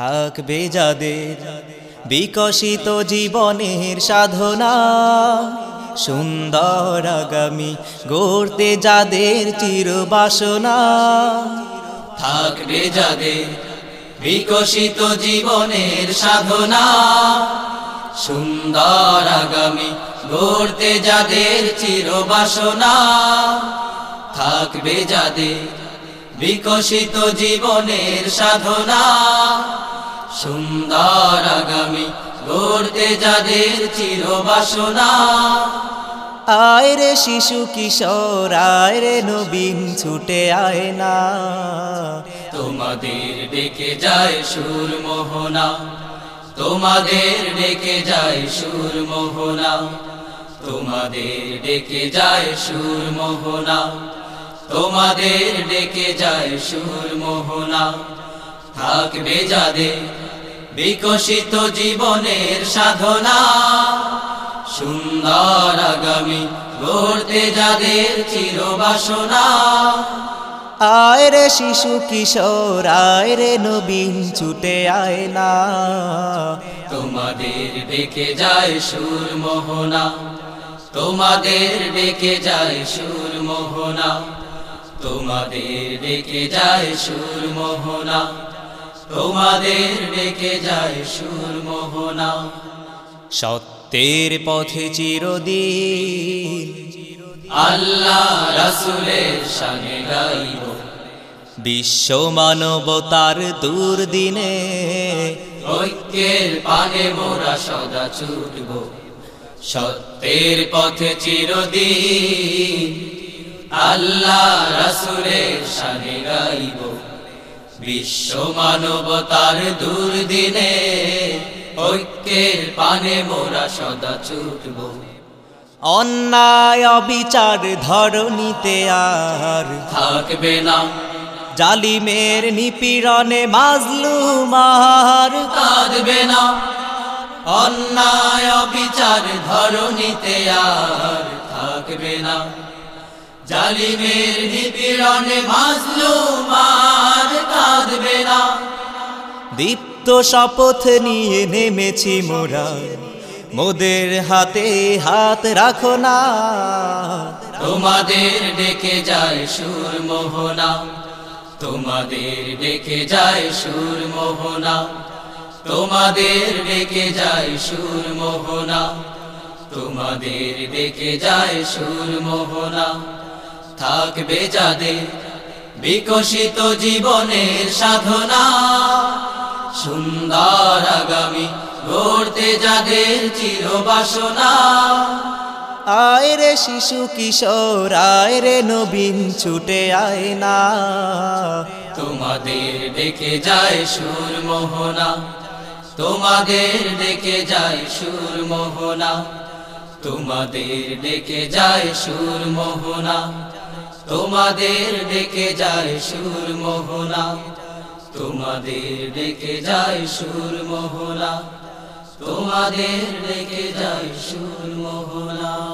থাকবে যাদের বিকশিত জীবনের সাধনা। সুন্দর আগামী গড়তে যাদের চিরবাসনা। থাকবে যাদের বিকশিত জীবনের সাধনা। সুন্দর আগামী গড়তে যাদের চিরবাসনা। থাকবে যাদের বিকশিত জীবনের সাধনা। সুন্দর আগামী গড়তে যাদের চিরবাসনা আয় রে শিশু কিশোর আয় রে নবীন ছুটে আয় না। তোমাদের ডেকে যায় সুর মোহনা তোমাদের ডেকে যায় সুর মোহনা তোমাদের ডেকে যায় সুর মোহনা তোমাদের ডেকে যায় সুর মোহনা। থাকবে যাদের বিকশিত জীবনের সাধনা। সুন্দর আগামী গড়তে যাদের চিরবাসনা। আয় রে শিশু কিশোর আয় রে নবীন ছুটে আয় না। তোমাদের ডেকে যায় সুর মোহনা। তোমাদের ডেকে যায় সুর মোহনা। তোমাদের ডেকে যায় সুর মোহনা। তোমাদের ডেকে যায় সুর মোহনা। সত্যের পথে চিরদিন আল্লাহ রাসুলের সামনে গাইব। বিশ্ব মানবতার দুর্দিনে ঐক্যের পানে মোরা সদা ছুটব। সত্যের পথে চিরদিন আল্লাহ রাসুলের সানে গাইব। বিশ্ব মানবতার দুর্দিনে ঐক্যের পানে মোরা সদা ছুটব। অন্যায় অবিচার ধরণীতে আর থাকবে না। জালিমের নিপীড়নে মাজলুমার কাঁদবে না। অন্যায় বিচার ধরণীতে আর থাকবে না। জালিমের নিপীড়নে মাজলুমার কাঁদবে না। দীপ্ত শপথ নিয়ে নেমেছি মোরা মোদের হাতে হাত রাখো না। তোমাদের ডেকে যায় সুর মোহনা তোমাদের ডেকে যায় সুর মোহনা তোমাদের ডেকে যায় সুর মোহনা তোমাদের ডেকে যায় সুর মোহনা। থাকবে যাদের বিকশিত জীবনের সাধনা। সুন্দর আগামী গড়তে যাদের চিরবাসনা। আয় রে শিশু কিশোর আয় রে নবীন ছুটে আয় না। তোমাদের ডেকে যায় সুর মোহনা। তোমাদের ডেকে যায় সুর মোহনা। তোমাদের ডেকে যায় সুর মোহনা। তোমাদের ডেকে যায় সুর মোহনা। তোমাদের ডেকে যায় সুর মোহনা। তোমাদের ডেকে যায় সুর মোহনা।